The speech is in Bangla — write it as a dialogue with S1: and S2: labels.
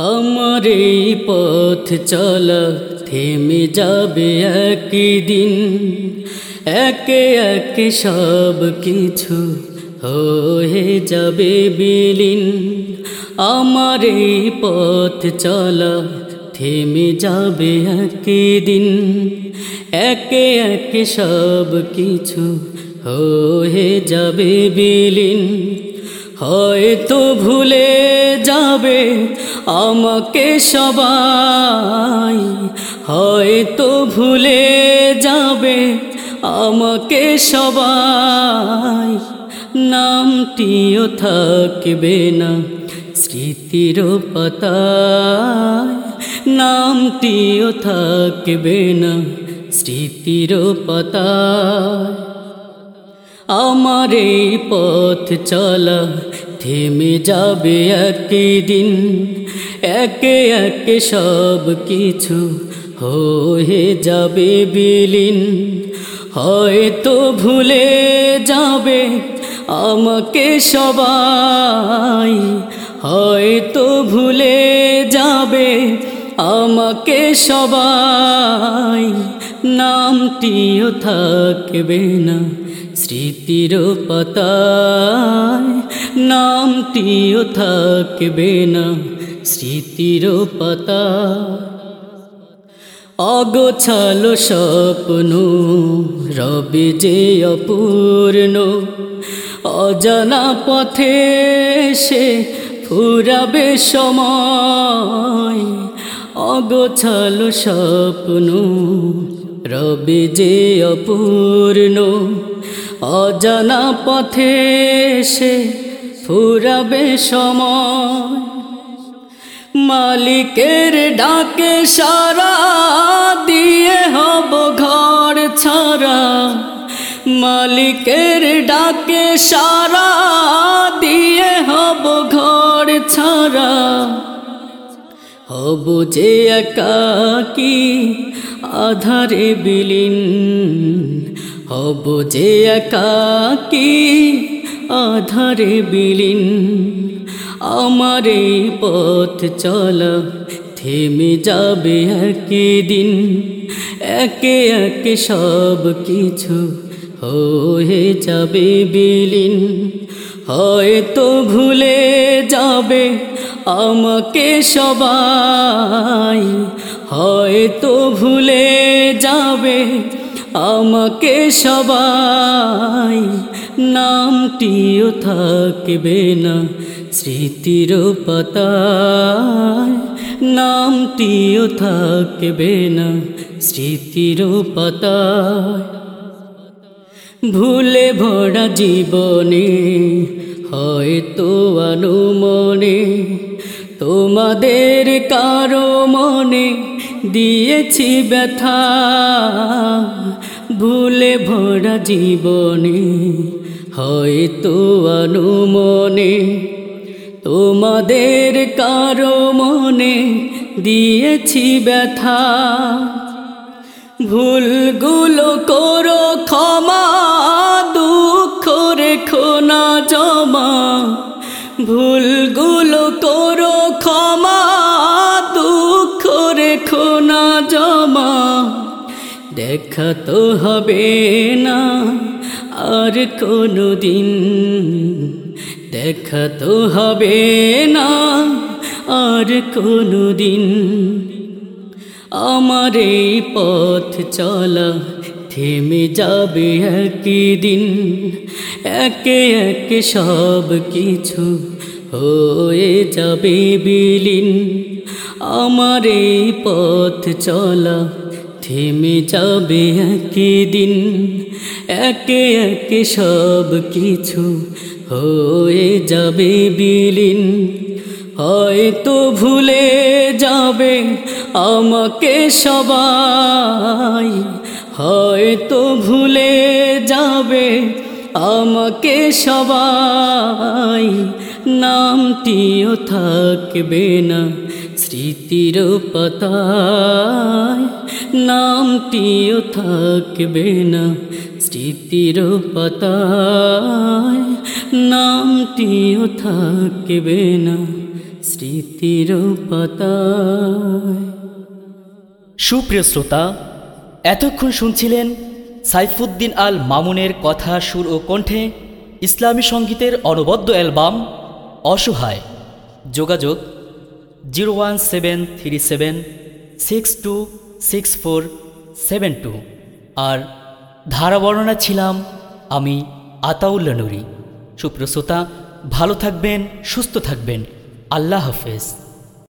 S1: আমার এই পথ চলা থেমে যাবে একদিন। একে একে সব কিছু হয়ে যাবে বিলীন। আমার এই পথ চলা থেমে যাবে একদিন। একে একে সব কিছু হয়ে যাবে বিলীন। হয়তো ভুলে যাবে আমাকে সবাই হয়তো ভুলে যাবে। আমাকে সবাই নামটিও থাকবে না। স্মৃতির পাতায় নামটিও থাকবে না। স্মৃতির পাতায় আমার এই পথ চলা থেমে যাবে একদিন। একে একে সব কিছু হয়ে যাবে বিলীন। হয়তো ভুলে যাবে আমাকে সবাই। হয়তো ভুলে যাবে আমাকে সবাই। নামটিও থাকবে না স্মৃতির পাতায়। নামটিও থাকবে না স্মৃতির পাতায় অগোছালো স্বপ্ন, রবি যে অপূর্ণ, অজানা পথে সে ফুরাবে সময়। অগোছালো স্বপ্ন, রবি যে অপূর্ণ, অজানা পথে সে ফুরাবে সময়। মালিকের ডাকে সারা দিয়ে হব ঘর ছাড়া। মালিকের ডাকে সারা দিয়ে হব ঘর ছাড়া। হব যে একাকি আধারে বিলীন? হব যে একাকি আধারে বিলীন? আমার এই পথ চলা, থেমে যাবে একদিন। একে একে সব কিছু হয়ে যাবে বিলীন। হয়তো ভুলে যাবে আমাকে সবাই। হয়তো ভুলে যাবে আমাকে সবাই। নামটিও থাকবে না স্মৃতির পাতায় নামটিও থাকবে না। স্মৃতির পাতায় ভুলে ভরা জীবনে হয়তো আনুমনে তোমাদের কারও মনে দিয়েছি ব্যথা। ভুলে ভরা জীবনে হয়তো আনুমনে তোমাদের কারও মনে দিয়েছি ব্যথা। ভুলগুলো করো, ক্ষমা, দুঃখ রেখো না, জমা। ভুলগুলো করো, ক্ষমা, দুঃখ রেখো না, জমা। দেখা তো হবে না, আর কোনো দিন দেখা তো হবে না আর কোনো দিন আমার এই পথ চলা থেমে যাবে একদিন একে একে সব কিছু হয়ে যাবে বিলীন। আমার এই পথ চলা থেমে যাবে একদিন একে একে সব কিছু হয়ে যাবে বিলীন। হয়তো ভুলে যাবে আমাকে সবাই। হয়তো ভুলে যাবে আমাকে সবাই। নামটিও থাকবে না স্মৃতির পাতায়। নামটিও থাকবে না স্মৃতির পাতায় নামটিও থাকবে না স্মৃতির পাতায়
S2: সুপ্রিয় শ্রোতা, এতক্ষণ শুনছিলেন সাইফুদ্দিন আল মামুনের কথা, সুর ও কণ্ঠে ইসলামী সঙ্গীতের অনবদ্য অ্যালবাম অসহায়। যোগাযোগ zero one seven three seven six two six four seven two. আর ধারা বর্ণনা ছিলাম আমি আতাউল্লা নুরি। সুপ্রসোতা ভালো থাকবেন সুস্থ থাকবেন। আল্লাহ হাফেজ।